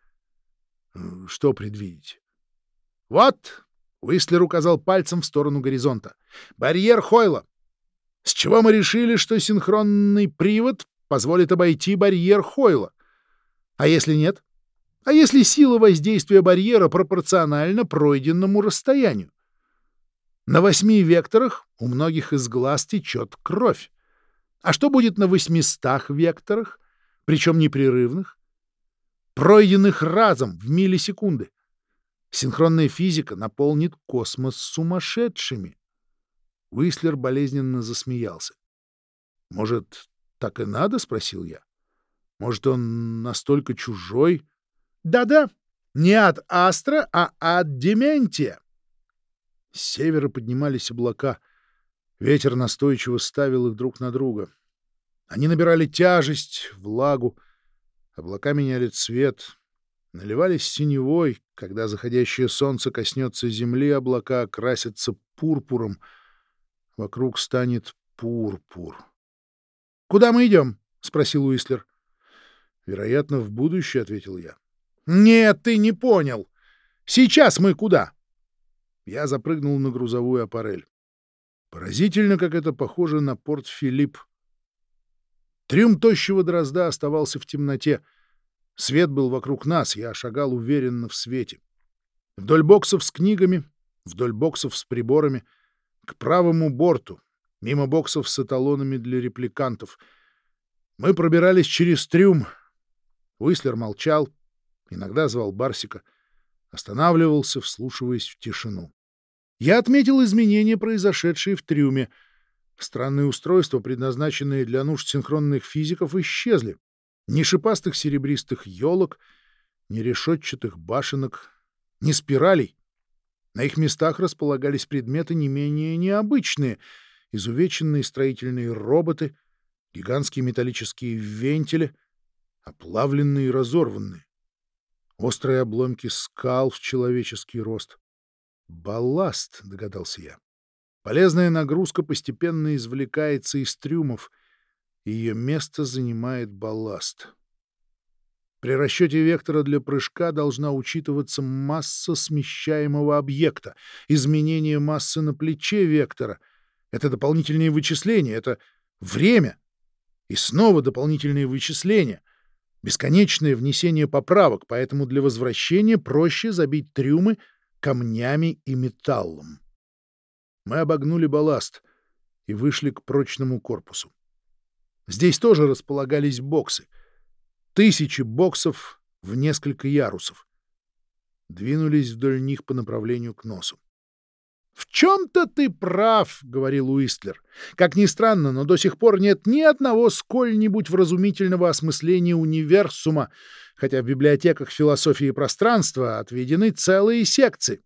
S1: «Э, что предвидеть? Вот! Уистлер указал пальцем в сторону горизонта. Барьер Хойла. С чего мы решили, что синхронный привод позволит обойти барьер Хойла? А если нет? А если сила воздействия барьера пропорциональна пройденному расстоянию? На восьми векторах у многих из глаз течет кровь. А что будет на восьмистах векторах, причем непрерывных? Пройденных разом в миллисекунды. Синхронная физика наполнит космос сумасшедшими. Уислер болезненно засмеялся. «Может, так и надо?» — спросил я. «Может, он настолько чужой?» «Да-да, не от Астра, а от Дементия». С севера поднимались облака. Ветер настойчиво ставил их друг на друга. Они набирали тяжесть, влагу. Облака меняли цвет, наливались синевой. Когда заходящее солнце коснется земли, облака окрасятся пурпуром. Вокруг станет пурпур. — Куда мы идем? — спросил Уислер. — Вероятно, в будущее, — ответил я. — Нет, ты не понял. Сейчас мы куда? Я запрыгнул на грузовую аппарель. Поразительно, как это похоже на порт Филипп. Трюм тощего дрозда оставался в темноте. Свет был вокруг нас, я шагал уверенно в свете. Вдоль боксов с книгами, вдоль боксов с приборами, к правому борту, мимо боксов с эталонами для репликантов. Мы пробирались через трюм. Уислер молчал, иногда звал Барсика, останавливался, вслушиваясь в тишину. Я отметил изменения, произошедшие в трюме. Странные устройства, предназначенные для нужд синхронных физиков, исчезли. Ни шипастых серебристых елок, ни решетчатых башенок, ни спиралей. На их местах располагались предметы не менее необычные — изувеченные строительные роботы, гигантские металлические вентили, оплавленные и разорванные, острые обломки скал в человеческий рост. Балласт, догадался я. Полезная нагрузка постепенно извлекается из трюмов, и ее место занимает балласт. При расчете вектора для прыжка должна учитываться масса смещаемого объекта, изменение массы на плече вектора — это дополнительные вычисления, это время. И снова дополнительные вычисления. Бесконечное внесение поправок, поэтому для возвращения проще забить трюмы камнями и металлом. Мы обогнули балласт и вышли к прочному корпусу. Здесь тоже располагались боксы. Тысячи боксов в несколько ярусов. Двинулись вдоль них по направлению к носу. «В чем-то ты прав», — говорил Уистлер. «Как ни странно, но до сих пор нет ни одного сколь-нибудь вразумительного осмысления универсума, хотя в библиотеках философии пространства отведены целые секции.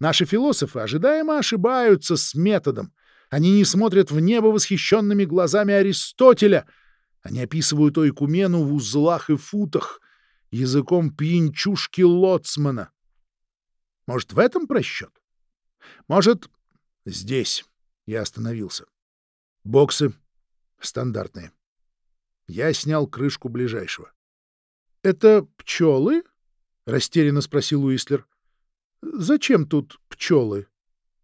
S1: Наши философы ожидаемо ошибаются с методом. Они не смотрят в небо восхищенными глазами Аристотеля. Они описывают Ойкумену в узлах и футах, языком пьянчушки Лоцмана. Может, в этом просчет? Может, здесь я остановился. Боксы стандартные. Я снял крышку ближайшего. — Это пчелы? — растерянно спросил Уистлер. — Зачем тут пчелы?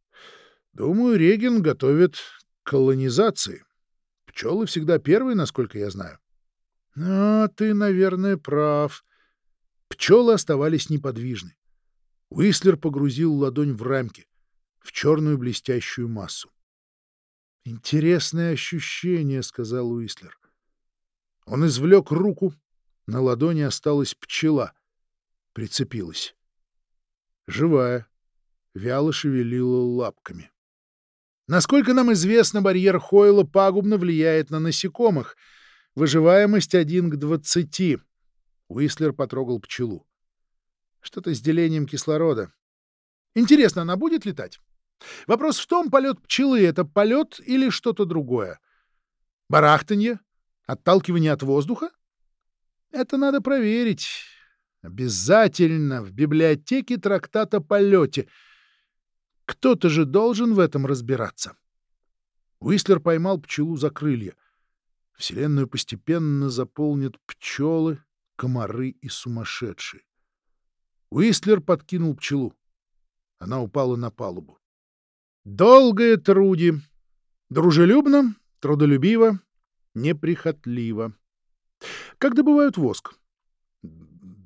S1: — Думаю, Реген готовит колонизации. Пчелы всегда первые, насколько я знаю. — А, ты, наверное, прав. Пчелы оставались неподвижны. Уистлер погрузил ладонь в рамки в черную блестящую массу. «Интересное ощущение», — сказал Уислер. Он извлек руку, на ладони осталась пчела, прицепилась. Живая, вяло шевелила лапками. Насколько нам известно, барьер Хойла пагубно влияет на насекомых. Выживаемость один к двадцати. Уислер потрогал пчелу. Что-то с делением кислорода. Интересно, она будет летать? Вопрос в том, полет пчелы — это полет или что-то другое? Барахтанье? Отталкивание от воздуха? Это надо проверить. Обязательно в библиотеке трактат о полете. Кто-то же должен в этом разбираться. Уистлер поймал пчелу за крылья. Вселенную постепенно заполнят пчелы, комары и сумасшедшие. Уистлер подкинул пчелу. Она упала на палубу. Долгое труди. Дружелюбно, трудолюбиво, неприхотливо. Как добывают воск?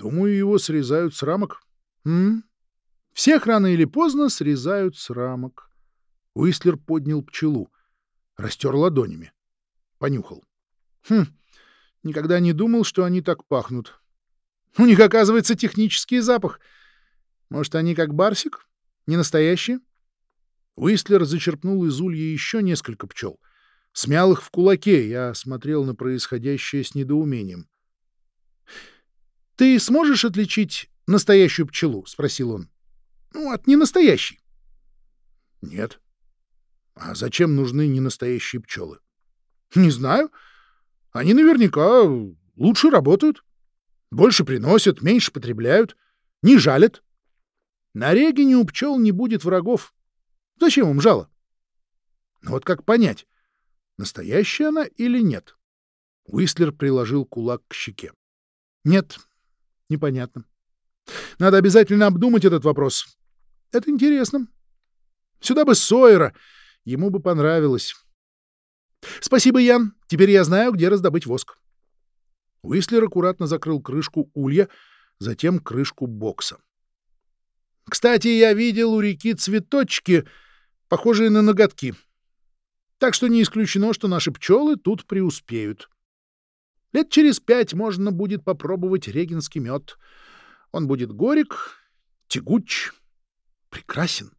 S1: Думаю, его срезают с рамок. М? Всех рано или поздно срезают с рамок. Уистлер поднял пчелу, растер ладонями, понюхал. Хм, никогда не думал, что они так пахнут. У них, оказывается, технический запах. Может, они как барсик? Не настоящие? Уистлер зачерпнул из улья еще несколько пчел. Смял их в кулаке. Я смотрел на происходящее с недоумением. — Ты сможешь отличить настоящую пчелу? — спросил он. — Ну, от ненастоящей. — Нет. — А зачем нужны ненастоящие пчелы? — Не знаю. Они наверняка лучше работают. Больше приносят, меньше потребляют, не жалят. На Регине у пчел не будет врагов. Зачем им жало? Но вот как понять, настоящая она или нет? Уистлер приложил кулак к щеке. Нет, непонятно. Надо обязательно обдумать этот вопрос. Это интересно. Сюда бы Сойера, ему бы понравилось. Спасибо, Ян. Теперь я знаю, где раздобыть воск. Уистлер аккуратно закрыл крышку улья, затем крышку бокса. Кстати, я видел у реки цветочки, похожие на ноготки. Так что не исключено, что наши пчелы тут преуспеют. Лет через пять можно будет попробовать регинский мед. Он будет горек, тягуч, прекрасен.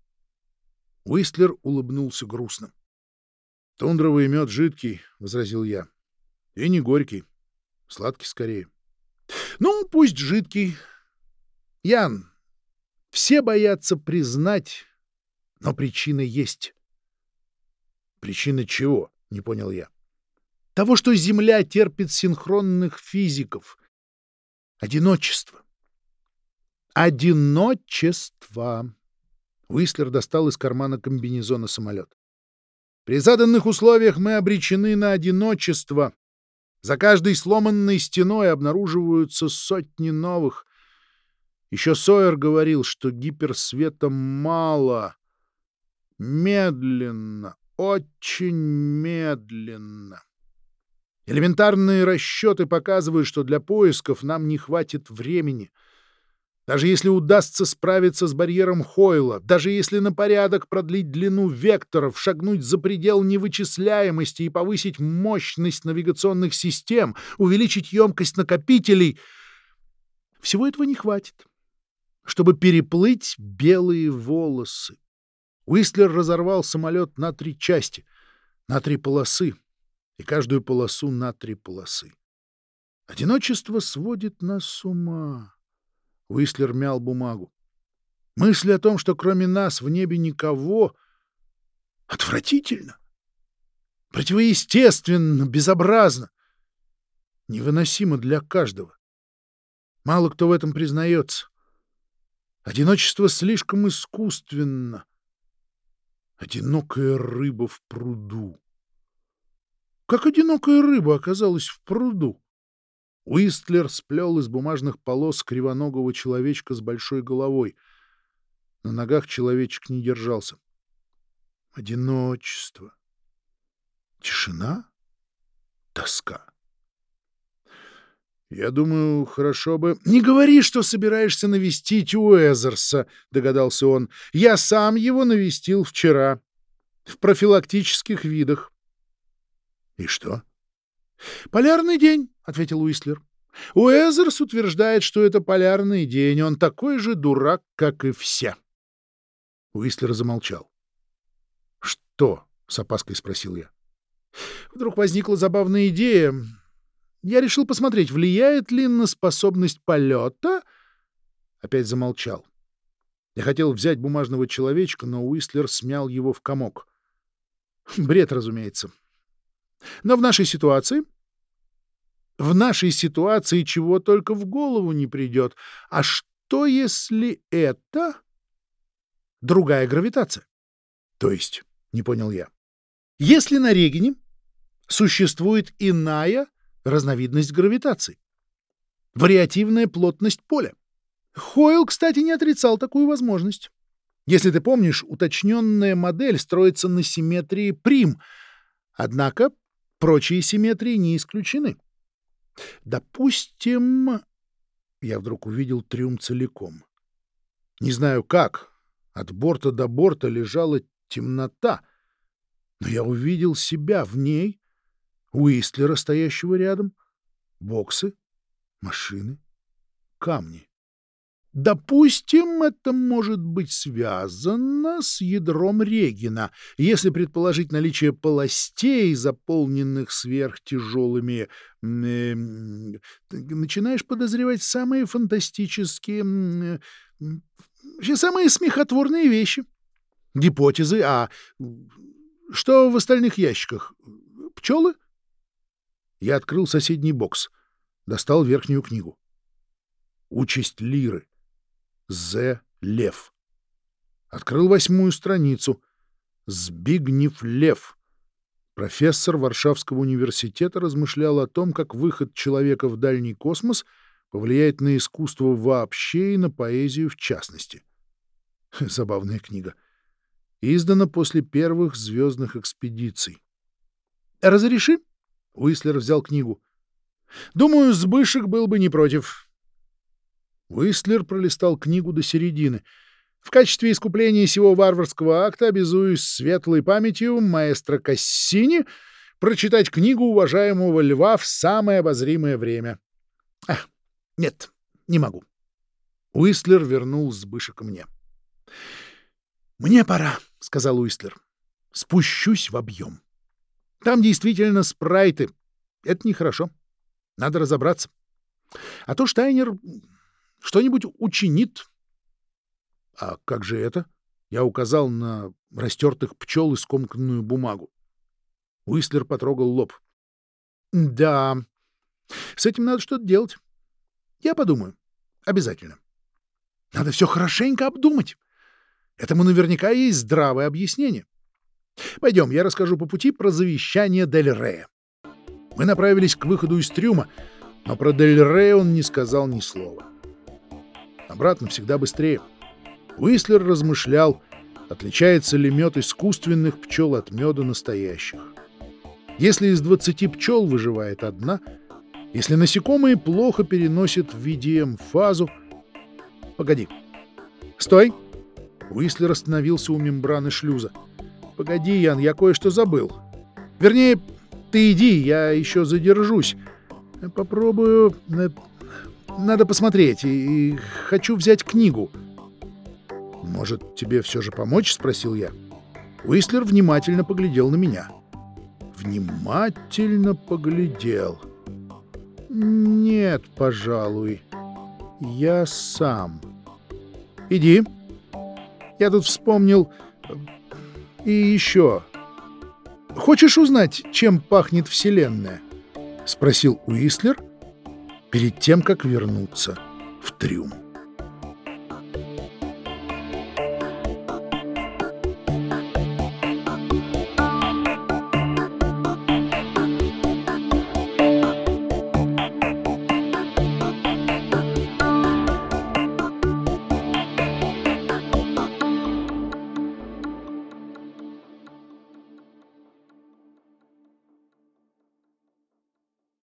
S1: Уистлер улыбнулся грустно. — Тундровый мед жидкий, — возразил я, — и не горький. Сладкий скорее. — Ну, пусть жидкий. Ян, все боятся признать, но причина есть. — Причина чего? — не понял я. — Того, что Земля терпит синхронных физиков. Одиночество. Одиночество. Уистлер достал из кармана комбинезона самолет. При заданных условиях мы обречены на одиночество. За каждой сломанной стеной обнаруживаются сотни новых. Еще Сойер говорил, что гиперсвета мало. Медленно, очень медленно. Элементарные расчеты показывают, что для поисков нам не хватит времени. Даже если удастся справиться с барьером Хойла, даже если на порядок продлить длину векторов, шагнуть за предел невычисляемости и повысить мощность навигационных систем, увеличить емкость накопителей, всего этого не хватит чтобы переплыть белые волосы. Уистлер разорвал самолет на три части, на три полосы, и каждую полосу на три полосы. Одиночество сводит нас с ума. Уистлер мял бумагу. Мысль о том, что кроме нас в небе никого, отвратительно, противоестественно, безобразно, невыносимо для каждого. Мало кто в этом признается. Одиночество слишком искусственно. Одинокая рыба в пруду. Как одинокая рыба оказалась в пруду? Уистлер сплел из бумажных полос кривоногого человечка с большой головой. На ногах человечек не держался. Одиночество. Тишина. Тоска. «Я думаю, хорошо бы...» «Не говори, что собираешься навестить Уэзерса», — догадался он. «Я сам его навестил вчера. В профилактических видах». «И что?» «Полярный день», — ответил Уистлер. «Уэзерс утверждает, что это полярный день. Он такой же дурак, как и все». Уистлер замолчал. «Что?» — с опаской спросил я. Вдруг возникла забавная идея я решил посмотреть, влияет ли на способность полета... Опять замолчал. Я хотел взять бумажного человечка, но Уистлер смял его в комок. Бред, разумеется. Но в нашей ситуации... В нашей ситуации чего только в голову не придет. А что, если это другая гравитация? То есть, не понял я. Если на Регине существует иная разновидность гравитации. Вариативная плотность поля. Хойл, кстати, не отрицал такую возможность. Если ты помнишь, уточненная модель строится на симметрии прим, однако прочие симметрии не исключены. Допустим... Я вдруг увидел трюм целиком. Не знаю как, от борта до борта лежала темнота, но я увидел себя в ней, Уистлера, стоящего рядом, боксы, машины, камни. Допустим, это может быть связано с ядром Регина, если предположить наличие полостей, заполненных сверхтяжелыми... Э, начинаешь подозревать самые фантастические... Э, самые смехотворные вещи. Гипотезы. А что в остальных ящиках? Пчелы? Я открыл соседний бокс, достал верхнюю книгу. Участь лиры. З. Лев. Открыл восьмую страницу. Збигнев Лев. Профессор Варшавского университета размышлял о том, как выход человека в дальний космос повлияет на искусство вообще и на поэзию в частности. *laughs* Забавная книга. Издана после первых звездных экспедиций. «Разреши?» — Уислер взял книгу. «Думаю, Сбышек был бы не против. Уистлер пролистал книгу до середины. В качестве искупления сего варварского акта обязуюсь светлой памятью маэстро Кассини прочитать книгу уважаемого льва в самое обозримое время. Ах, нет, не могу. Уистлер вернул Сбыша ко мне. «Мне пора», — сказал Уистлер. «Спущусь в объем. Там действительно спрайты. Это нехорошо. Надо разобраться. А то Штайнер что-нибудь учинит. — А как же это? Я указал на растертых пчел и скомканную бумагу. Уистлер потрогал лоб. — Да, с этим надо что-то делать. Я подумаю. Обязательно. Надо все хорошенько обдумать. Этому наверняка есть здравое объяснение. Пойдем, я расскажу по пути про завещание Дель Рея. Мы направились к выходу из трюма, но про Дель Рея он не сказал ни слова. Обратно всегда быстрее. Уислер размышлял, отличается ли мед искусственных пчел от меда настоящих. Если из 20 пчел выживает одна, если насекомые плохо переносят VDM-фазу... Погоди. Стой! Уислер остановился у мембраны шлюза. Погоди, Ян, я кое-что забыл. Вернее, ты иди, я еще задержусь. Попробую э, надо посмотреть, и, хочу взять книгу. «Может, тебе все же помочь?» — спросил я. Уистлер внимательно поглядел на меня. Внимательно поглядел. «Нет, пожалуй. Я сам. Иди. Я тут вспомнил... И еще. Хочешь узнать, чем пахнет Вселенная?» — спросил Уистлер — перед тем, как вернуться в трюм.